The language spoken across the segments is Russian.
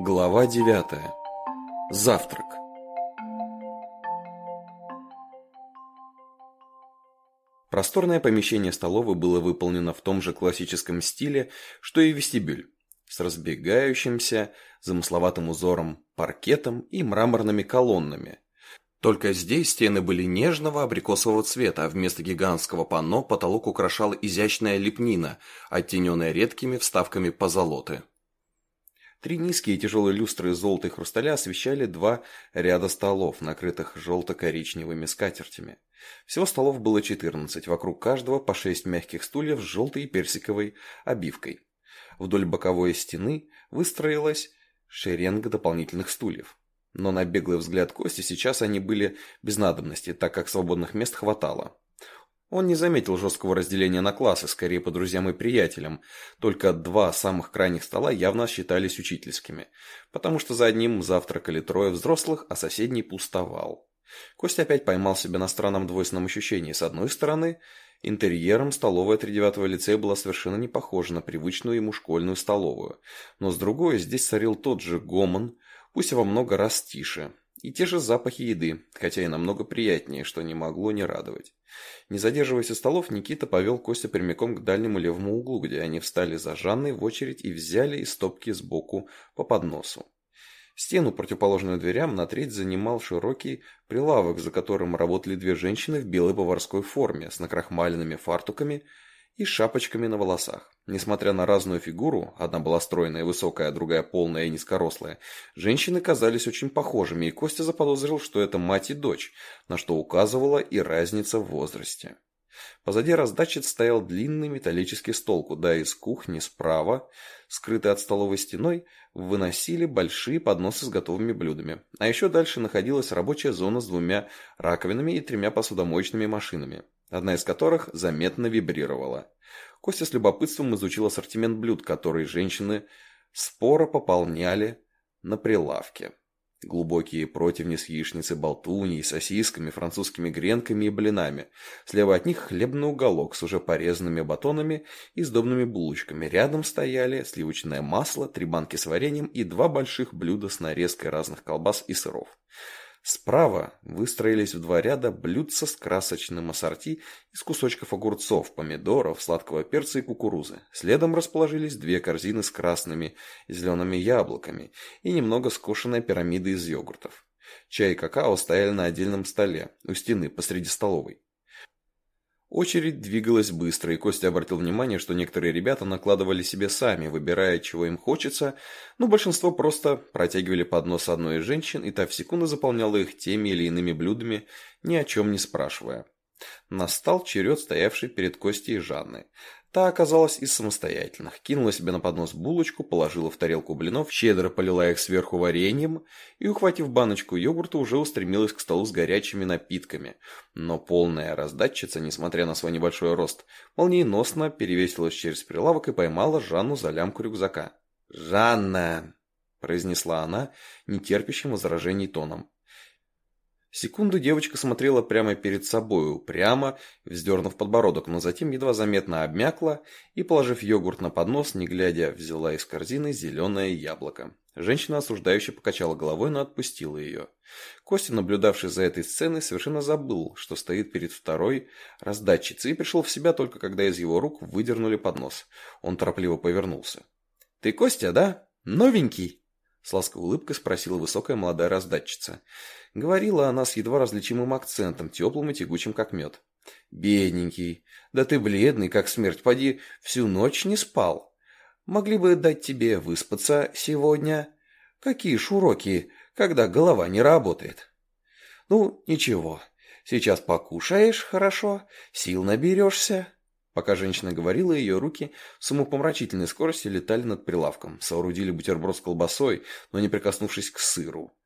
Глава 9. Завтрак. Просторное помещение столовой было выполнено в том же классическом стиле, что и вестибюль, с разбегающимся замысловатым узором паркетом и мраморными колоннами. Только здесь стены были нежного абрикосового цвета, а вместо гигантского панно потолок украшала изящная лепнина, оттененная редкими вставками позолоты. Три низкие тяжелые люстры из золота и хрусталя освещали два ряда столов, накрытых желто-коричневыми скатертями. Всего столов было четырнадцать, вокруг каждого по шесть мягких стульев с желтой и персиковой обивкой. Вдоль боковой стены выстроилась шеренга дополнительных стульев. Но на беглый взгляд Кости сейчас они были без надобности, так как свободных мест хватало. Он не заметил жесткого разделения на классы, скорее по друзьям и приятелям. Только два самых крайних стола явно считались учительскими, потому что за одним завтракали трое взрослых, а соседний пустовал. Костя опять поймал себя на странном двойственном ощущении. С одной стороны, интерьером столовая тридевятого лицея была совершенно не похожа на привычную ему школьную столовую. Но с другой, здесь царил тот же гомон, пусть во много раз тише. И те же запахи еды, хотя и намного приятнее, что не могло не радовать. Не задерживаясь у столов, Никита повел Костя прямиком к дальнему левому углу, где они встали за Жанной в очередь и взяли из стопки сбоку по подносу. Стену, противоположную дверям, на треть занимал широкий прилавок, за которым работали две женщины в белой поварской форме с накрахмаленными фартуками и шапочками на волосах. Несмотря на разную фигуру, одна была стройная и высокая, а другая полная и низкорослая, женщины казались очень похожими, и Костя заподозрил, что это мать и дочь, на что указывала и разница в возрасте. Позади раздатчиц стоял длинный металлический стол, куда из кухни справа, скрытый от столовой стеной, выносили большие подносы с готовыми блюдами. А еще дальше находилась рабочая зона с двумя раковинами и тремя посудомоечными машинами одна из которых заметно вибрировала. Костя с любопытством изучил ассортимент блюд, которые женщины споро пополняли на прилавке. Глубокие противни с яичницей болтуньей, сосисками, французскими гренками и блинами. Слева от них хлебный уголок с уже порезанными батонами и сдобными булочками. Рядом стояли сливочное масло, три банки с вареньем и два больших блюда с нарезкой разных колбас и сыров. Справа выстроились в два ряда блюдца с красочным ассорти из кусочков огурцов, помидоров, сладкого перца и кукурузы. Следом расположились две корзины с красными и зелеными яблоками и немного скошенная пирамида из йогуртов. Чай и какао стояли на отдельном столе, у стены, посреди столовой. Очередь двигалась быстро, и Костя обратил внимание, что некоторые ребята накладывали себе сами, выбирая, чего им хочется, но большинство просто протягивали поднос одной из женщин, и та в секунду заполняла их теми или иными блюдами, ни о чем не спрашивая. Настал черед стоявшей перед Костей Жанны. Та оказалась из самостоятельных. Кинула себе на поднос булочку, положила в тарелку блинов, щедро полила их сверху вареньем и, ухватив баночку йогурта, уже устремилась к столу с горячими напитками. Но полная раздатчица, несмотря на свой небольшой рост, молниеносно перевесилась через прилавок и поймала Жанну за лямку рюкзака. «Жанна!» – произнесла она, нетерпящим возражений тоном. Секунду девочка смотрела прямо перед собою, прямо, вздернув подбородок, но затем едва заметно обмякла и, положив йогурт на поднос, не глядя, взяла из корзины зеленое яблоко. Женщина осуждающе покачала головой, но отпустила ее. Костя, наблюдавший за этой сценой, совершенно забыл, что стоит перед второй раздатчицей, и пришел в себя только когда из его рук выдернули поднос. Он торопливо повернулся. «Ты Костя, да? Новенький?» С ласковой улыбкой спросила высокая молодая раздатчица. Говорила она с едва различимым акцентом, теплым и тягучим, как мед. «Бедненький, да ты бледный, как смерть, поди, всю ночь не спал. Могли бы дать тебе выспаться сегодня? Какие ж уроки, когда голова не работает?» «Ну, ничего, сейчас покушаешь хорошо, сил наберешься». Пока женщина говорила, ее руки с умопомрачительной скоростью летали над прилавком, соорудили бутерброд с колбасой, но не прикоснувшись к сыру.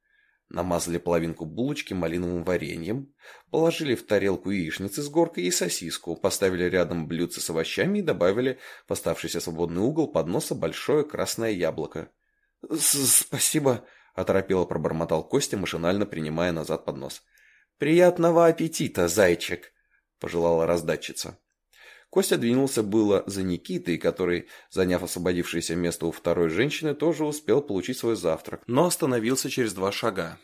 Намазали половинку булочки малиновым вареньем, положили в тарелку яичницы с горкой и сосиску, поставили рядом блюдце с овощами и добавили в оставшийся свободный угол подноса большое красное яблоко. «Спасибо», – оторопело пробормотал Костя, машинально принимая назад поднос. «Приятного аппетита, зайчик», – пожелала раздатчица. Костя двинулся было за Никитой, который, заняв освободившееся место у второй женщины, тоже успел получить свой завтрак, но остановился через два шага.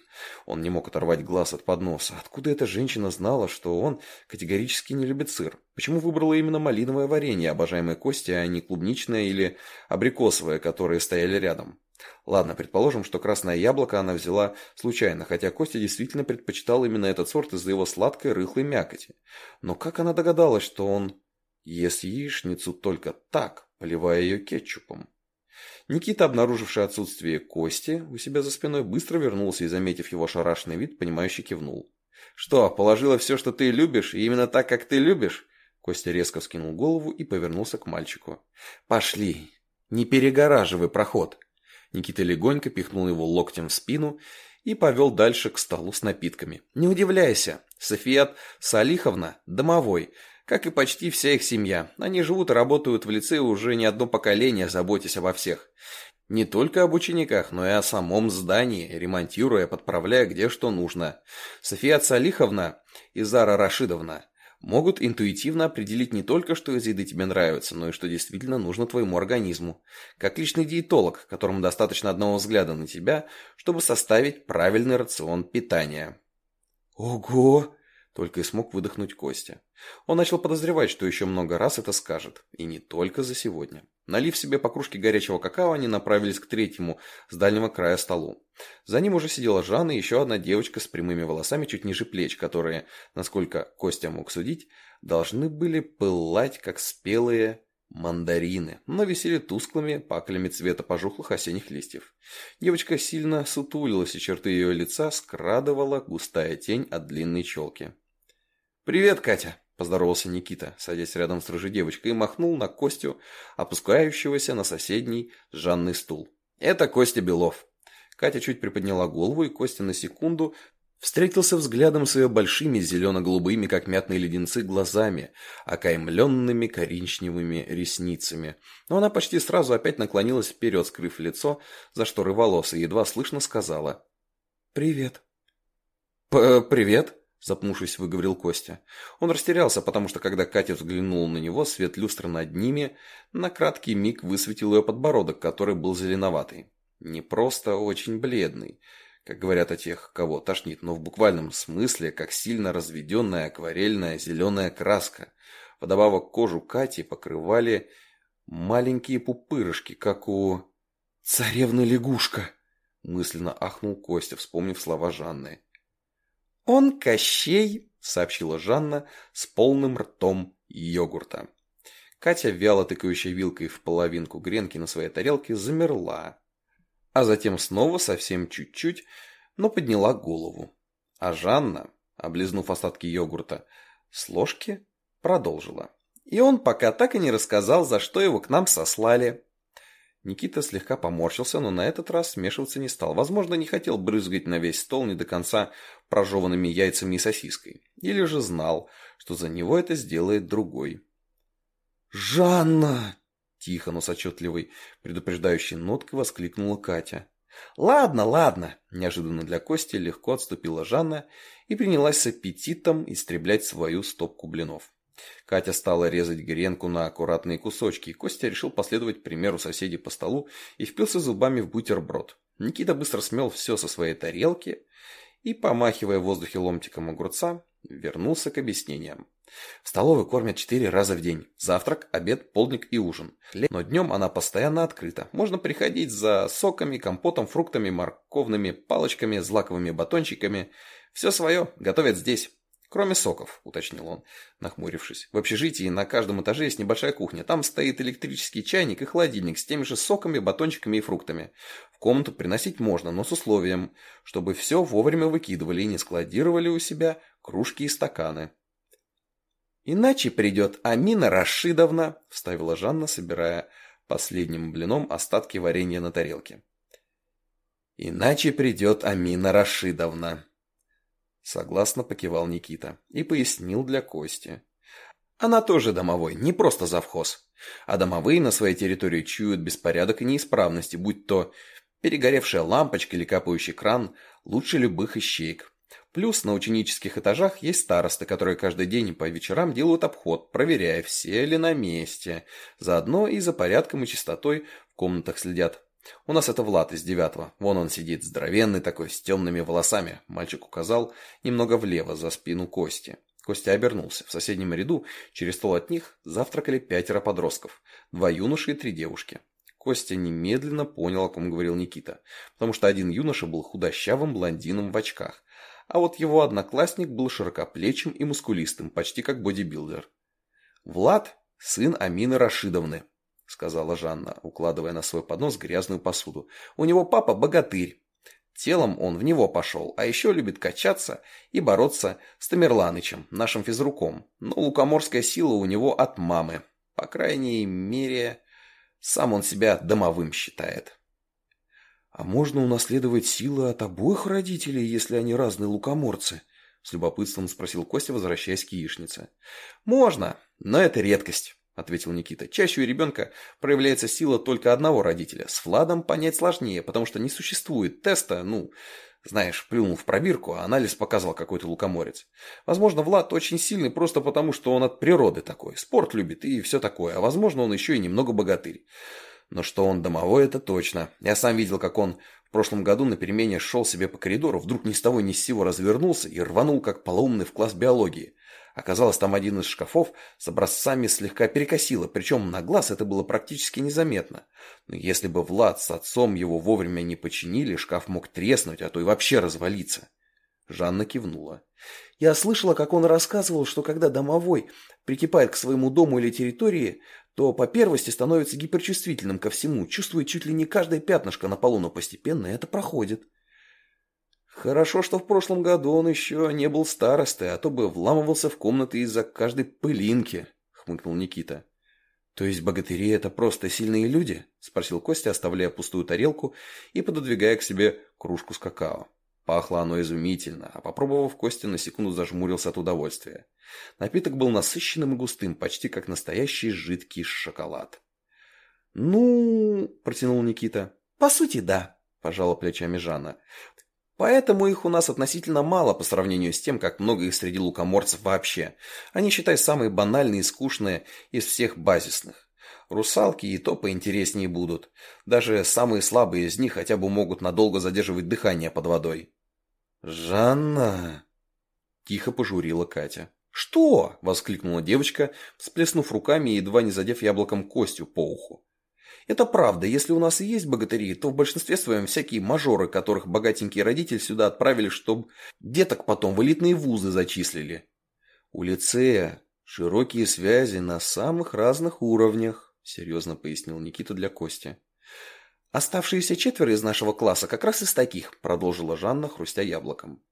Он не мог оторвать глаз от подноса. Откуда эта женщина знала, что он категорически не любит сыр? Почему выбрала именно малиновое варенье, обожаемое Костей, а не клубничное или абрикосовое, которые стояли рядом? Ладно, предположим, что красное яблоко она взяла случайно, хотя Костя действительно предпочитал именно этот сорт из-за его сладкой рыхлой мякоти. Но как она догадалась, что он ест яичницу только так, поливая ее кетчупом? Никита, обнаруживший отсутствие Кости у себя за спиной, быстро вернулся и, заметив его шарашный вид, понимающе кивнул. «Что, положила все, что ты любишь, и именно так, как ты любишь?» Костя резко вскинул голову и повернулся к мальчику. «Пошли, не перегораживай проход!» Никита легонько пихнул его локтем в спину и повел дальше к столу с напитками. «Не удивляйся, Софият Салиховна домовой, как и почти вся их семья. Они живут и работают в лице уже не одно поколение, заботясь обо всех. Не только об учениках, но и о самом здании, ремонтируя, подправляя где что нужно. София Салиховна и Зара Рашидовна могут интуитивно определить не только, что из еды тебе нравится, но и что действительно нужно твоему организму. Как личный диетолог, которому достаточно одного взгляда на тебя, чтобы составить правильный рацион питания. «Ого!» – только и смог выдохнуть Костя. Он начал подозревать, что еще много раз это скажет. И не только за сегодня. Налив себе по кружке горячего какао, они направились к третьему, с дальнего края столу. За ним уже сидела Жанна и еще одна девочка с прямыми волосами чуть ниже плеч, которые, насколько Костя мог судить, должны были пылать, как спелые мандарины, но висели тусклыми паклями цвета пожухлых осенних листьев. Девочка сильно сутулилась, и черты ее лица скрадывала густая тень от длинной челки. «Привет, Катя!» – поздоровался Никита, садясь рядом с рыжей девочкой, и махнул на Костю, опускающегося на соседний Жанный стул. «Это Костя Белов. Катя чуть приподняла голову, и Костя на секунду встретился взглядом с ее большими зелено-голубыми, как мятные леденцы, глазами, окаймленными коричневыми ресницами. Но она почти сразу опять наклонилась вперед, скрыв лицо за шторы волос, и едва слышно сказала «Привет». «Привет», — запнувшись, выговорил Костя. Он растерялся, потому что, когда Катя взглянула на него, свет люстры над ними на краткий миг высветил ее подбородок, который был зеленоватый. Не просто очень бледный, как говорят о тех, кого тошнит, но в буквальном смысле, как сильно разведенная акварельная зеленая краска. Вдобавок кожу Кати покрывали маленькие пупырышки, как у... «Царевны лягушка!» мысленно ахнул Костя, вспомнив слова Жанны. «Он Кощей!» — сообщила Жанна с полным ртом йогурта. Катя, вяло тыкающая вилкой в половинку гренки на своей тарелке, замерла, а затем снова совсем чуть-чуть, но подняла голову. А Жанна, облизнув остатки йогурта с ложки, продолжила. И он пока так и не рассказал, за что его к нам сослали. Никита слегка поморщился, но на этот раз смешиваться не стал. Возможно, не хотел брызгать на весь стол не до конца прожеванными яйцами и сосиской. Или же знал, что за него это сделает другой. «Жанна!» Тихо, но с отчетливой, предупреждающей ноткой воскликнула Катя. «Ладно, ладно!» – неожиданно для Кости легко отступила Жанна и принялась с аппетитом истреблять свою стопку блинов. Катя стала резать гренку на аккуратные кусочки, и Костя решил последовать примеру соседей по столу и впился зубами в бутерброд. Никита быстро смел все со своей тарелки и, помахивая в воздухе ломтиком огурца, вернулся к объяснениям. В столовой кормят четыре раза в день. Завтрак, обед, полдник и ужин. Но днем она постоянно открыта. Можно приходить за соками, компотом, фруктами, морковными палочками, злаковыми батончиками. Все свое готовят здесь. Кроме соков, уточнил он, нахмурившись. В общежитии на каждом этаже есть небольшая кухня. Там стоит электрический чайник и холодильник с теми же соками, батончиками и фруктами. В комнату приносить можно, но с условием, чтобы все вовремя выкидывали и не складировали у себя кружки и стаканы. «Иначе придет Амина Рашидовна», – вставила Жанна, собирая последним блином остатки варенья на тарелке. «Иначе придет Амина Рашидовна», – согласно покивал Никита и пояснил для Кости. «Она тоже домовой, не просто завхоз. А домовые на своей территории чуют беспорядок и неисправности, будь то перегоревшая лампочка или капающий кран, лучше любых ищеек. Плюс на ученических этажах есть старосты, которые каждый день по вечерам делают обход, проверяя, все ли на месте. Заодно и за порядком и чистотой в комнатах следят. У нас это Влад из девятого. Вон он сидит, здоровенный такой, с темными волосами. Мальчик указал немного влево, за спину Кости. Костя обернулся. В соседнем ряду, через стол от них, завтракали пятеро подростков. Два юноши и три девушки. Костя немедленно понял, о ком говорил Никита, потому что один юноша был худощавым блондином в очках, а вот его одноклассник был широкоплечим и мускулистым, почти как бодибилдер. «Влад – сын Амины Рашидовны», – сказала Жанна, укладывая на свой поднос грязную посуду. «У него папа богатырь. Телом он в него пошел, а еще любит качаться и бороться с Тамерланычем, нашим физруком. Но лукоморская сила у него от мамы. По крайней мере, сам он себя домовым считает. «А можно унаследовать силы от обоих родителей, если они разные лукоморцы?» С любопытством спросил Костя, возвращаясь к яичнице. «Можно, но это редкость» ответил Никита. Чаще у ребенка проявляется сила только одного родителя. С Владом понять сложнее, потому что не существует теста, ну, знаешь, плюнул в пробирку, а анализ показал какой-то лукоморец. Возможно, Влад очень сильный просто потому, что он от природы такой. Спорт любит и все такое. А возможно, он еще и немного богатырь. Но что он домовой, это точно. Я сам видел, как он в прошлом году на перемене шел себе по коридору, вдруг ни с того ни с сего развернулся и рванул, как полоумный в класс биологии. Оказалось, там один из шкафов с образцами слегка перекосило, причем на глаз это было практически незаметно. Но если бы Влад с отцом его вовремя не починили, шкаф мог треснуть, а то и вообще развалиться. Жанна кивнула. Я слышала, как он рассказывал, что когда домовой прикипает к своему дому или территории, то по первости становится гиперчувствительным ко всему, чувствует чуть ли не каждое пятнышко на полу, но постепенно это проходит. Хорошо, что в прошлом году он еще не был старостой, а то бы вламывался в комнаты из-за каждой пылинки, хмыкнул Никита. То есть богатыри это просто сильные люди? Спросил Костя, оставляя пустую тарелку и пододвигая к себе кружку с какао. Пахло оно изумительно, а попробовав, Костя на секунду зажмурился от удовольствия. Напиток был насыщенным и густым, почти как настоящий жидкий шоколад. «Ну...» – протянул Никита. «По сути, да», – пожала плечами Жанна. Поэтому их у нас относительно мало по сравнению с тем, как много их среди лукоморцев вообще. Они, считай, самые банальные и скучные из всех базисных. Русалки и то поинтереснее будут. Даже самые слабые из них хотя бы могут надолго задерживать дыхание под водой. «Жанна!» – тихо пожурила Катя. «Что?» – воскликнула девочка, всплеснув руками и едва не задев яблоком Костю по уху. Это правда, если у нас и есть богатыри, то в большинстве своем всякие мажоры, которых богатенькие родители сюда отправили, чтобы деток потом в элитные вузы зачислили. У лицея широкие связи на самых разных уровнях, серьезно пояснил Никита для Кости. Оставшиеся четверо из нашего класса как раз из таких, продолжила Жанна, хрустя яблоком.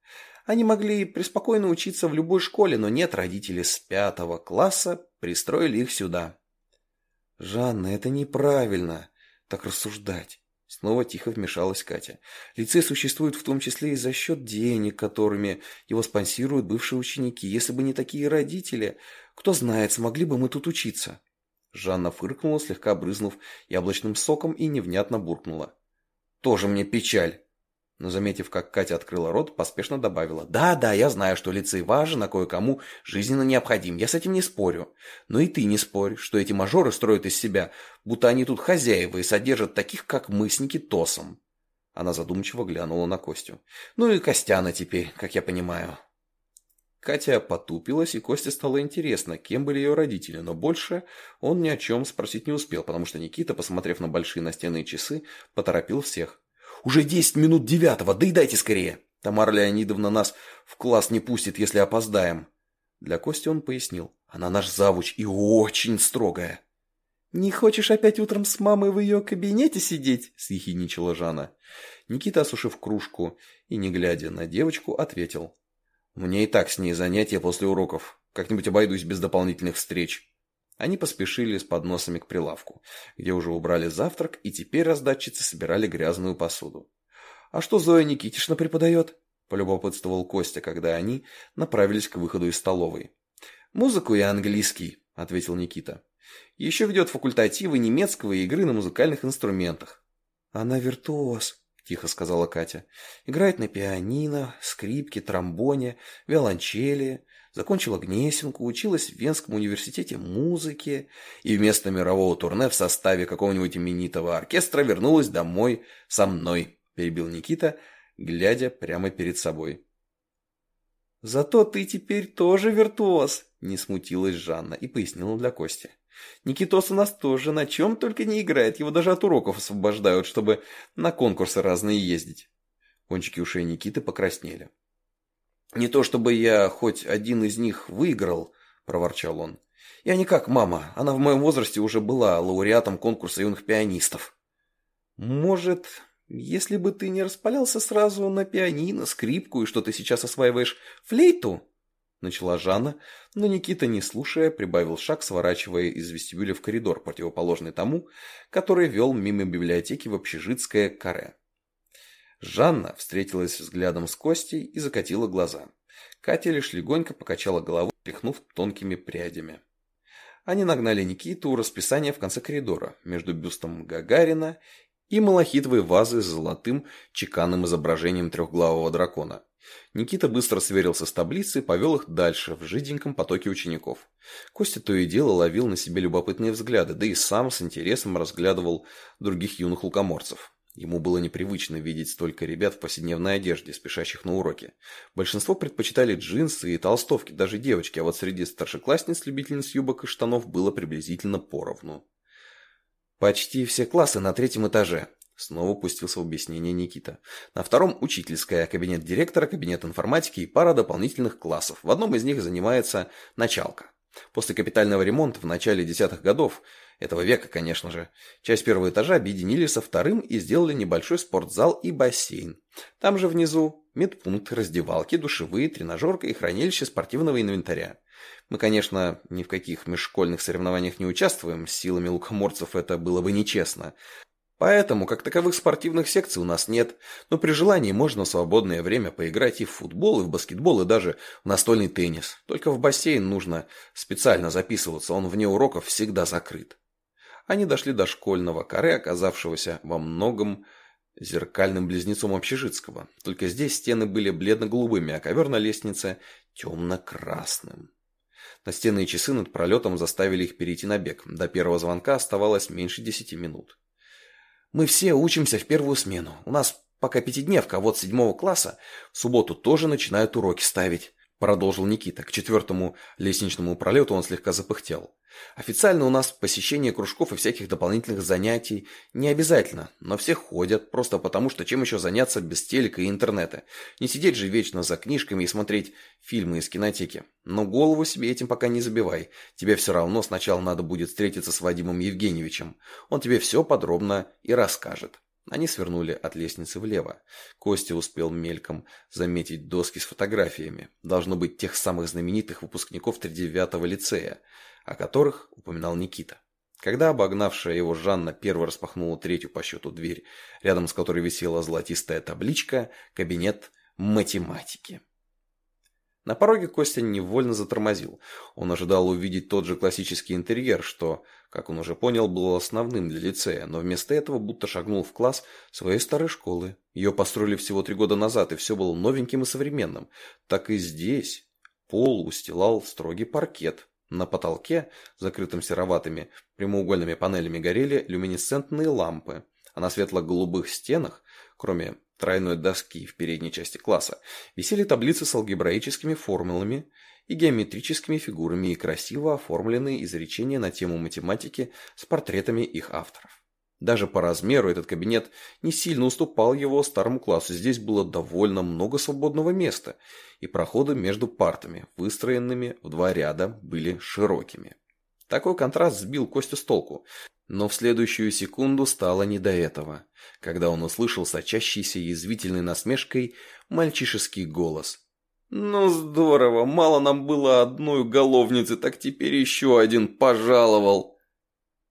Они могли преспокойно учиться в любой школе, но нет, родители с пятого класса пристроили их сюда. «Жанна, это неправильно, так рассуждать». Снова тихо вмешалась Катя. Лицей существует в том числе и за счет денег, которыми его спонсируют бывшие ученики. Если бы не такие родители, кто знает, смогли бы мы тут учиться. Жанна фыркнула, слегка брызнув яблочным соком и невнятно буркнула. «Тоже мне печаль но, заметив, как Катя открыла рот, поспешно добавила. «Да, да, я знаю, что лицей важен, а кое-кому жизненно необходим. Я с этим не спорю. Но и ты не спорь, что эти мажоры строят из себя, будто они тут хозяева и содержат таких, как мы с Никитосом». Она задумчиво глянула на Костю. «Ну и Костяна теперь, как я понимаю». Катя потупилась, и Косте стало интересно, кем были ее родители, но больше он ни о чем спросить не успел, потому что Никита, посмотрев на большие настенные часы, поторопил всех. Уже десять минут девятого, доедайте скорее. Тамара Леонидовна нас в класс не пустит, если опоздаем. Для Кости он пояснил. Она наш завуч и очень строгая. «Не хочешь опять утром с мамой в ее кабинете сидеть?» – съехидничала Жанна. Никита, осушив кружку и не глядя на девочку, ответил. «Мне и так с ней занятия после уроков. Как-нибудь обойдусь без дополнительных встреч». Они поспешили с подносами к прилавку, где уже убрали завтрак, и теперь раздатчицы собирали грязную посуду. «А что Зоя Никитишна преподает?» – полюбопытствовал Костя, когда они направились к выходу из столовой. «Музыку и английский», – ответил Никита. «Еще ведет факультативы немецкого и игры на музыкальных инструментах». «Она виртуоз», – тихо сказала Катя. «Играет на пианино, скрипке, тромбоне, виолончели, закончила Гнесинку, училась в Венском университете музыки и вместо мирового турне в составе какого-нибудь именитого оркестра вернулась домой со мной», перебил Никита, глядя прямо перед собой. «Зато ты теперь тоже виртуоз», – не смутилась Жанна и пояснила для Кости. «Никитос у нас тоже на чем только не играет, его даже от уроков освобождают, чтобы на конкурсы разные ездить». Кончики ушей Никиты покраснели. «Не то чтобы я хоть один из них выиграл», – проворчал он. «Я не как мама, она в моем возрасте уже была лауреатом конкурса юных пианистов». «Может, если бы ты не распалялся сразу на пианино, скрипку и что ты сейчас осваиваешь флейту, начала Жанна, но Никита, не слушая, прибавил шаг, сворачивая из вестибюля в коридор, противоположный тому, который вел мимо библиотеки в общежитское каре. Жанна встретилась взглядом с Костей и закатила глаза. Катя лишь легонько покачала головой, тряхнув тонкими прядями. Они нагнали Никиту у расписания в конце коридора, между бюстом Гагарина и малахитовые вазы с золотым чеканным изображением трехглавого дракона. Никита быстро сверился с таблицей и повел их дальше, в жиденьком потоке учеников. Костя то и дело ловил на себе любопытные взгляды, да и сам с интересом разглядывал других юных лукоморцев. Ему было непривычно видеть столько ребят в повседневной одежде, спешащих на уроки. Большинство предпочитали джинсы и толстовки, даже девочки, а вот среди старшеклассниц любительниц юбок и штанов было приблизительно поровну. «Почти все классы на третьем этаже», — снова пустился в объяснение Никита. «На втором — учительская, кабинет директора, кабинет информатики и пара дополнительных классов. В одном из них занимается началка. После капитального ремонта в начале десятых годов, этого века, конечно же, часть первого этажа объединили со вторым и сделали небольшой спортзал и бассейн. Там же внизу медпункт, раздевалки, душевые, тренажерка и хранилище спортивного инвентаря. Мы, конечно, ни в каких межшкольных соревнованиях не участвуем, с силами лукоморцев это было бы нечестно. Поэтому, как таковых спортивных секций у нас нет, но при желании можно в свободное время поиграть и в футбол, и в баскетбол, и даже в настольный теннис. Только в бассейн нужно специально записываться, он вне уроков всегда закрыт. Они дошли до школьного каре, оказавшегося во многом зеркальным близнецом общежитского. Только здесь стены были бледно-голубыми, а ковер на лестнице темно-красным. Настенные часы над пролетом заставили их перейти на бег. До первого звонка оставалось меньше десяти минут. «Мы все учимся в первую смену. У нас пока пятидневка, а вот седьмого класса в субботу тоже начинают уроки ставить. Продолжил Никита. К четвертому лестничному пролету он слегка запыхтел. Официально у нас посещение кружков и всяких дополнительных занятий не обязательно, но все ходят, просто потому что чем еще заняться без телека и интернета. Не сидеть же вечно за книжками и смотреть фильмы из кинотеки. Но голову себе этим пока не забивай. Тебе все равно сначала надо будет встретиться с Вадимом Евгеньевичем. Он тебе все подробно и расскажет. Они свернули от лестницы влево. Костя успел мельком заметить доски с фотографиями. Должно быть тех самых знаменитых выпускников тридевятого лицея, о которых упоминал Никита. Когда обогнавшая его Жанна первой распахнула третью по счету дверь, рядом с которой висела золотистая табличка «Кабинет математики». На пороге Костя невольно затормозил. Он ожидал увидеть тот же классический интерьер, что, как он уже понял, был основным для лицея, но вместо этого будто шагнул в класс своей старой школы. Ее построили всего три года назад, и все было новеньким и современным. Так и здесь. Пол устилал строгий паркет. На потолке, закрытым сероватыми прямоугольными панелями, горели люминесцентные лампы, а на светло-голубых стенах, кроме тройной доски в передней части класса, висели таблицы с алгебраическими формулами и геометрическими фигурами и красиво оформленные изречения на тему математики с портретами их авторов. Даже по размеру этот кабинет не сильно уступал его старому классу. Здесь было довольно много свободного места, и проходы между партами, выстроенными в два ряда, были широкими. Такой контраст сбил Костю с толку. Но в следующую секунду стало не до этого, когда он услышал сочащийся язвительной насмешкой мальчишеский голос. «Ну здорово, мало нам было одной уголовницы, так теперь еще один пожаловал!»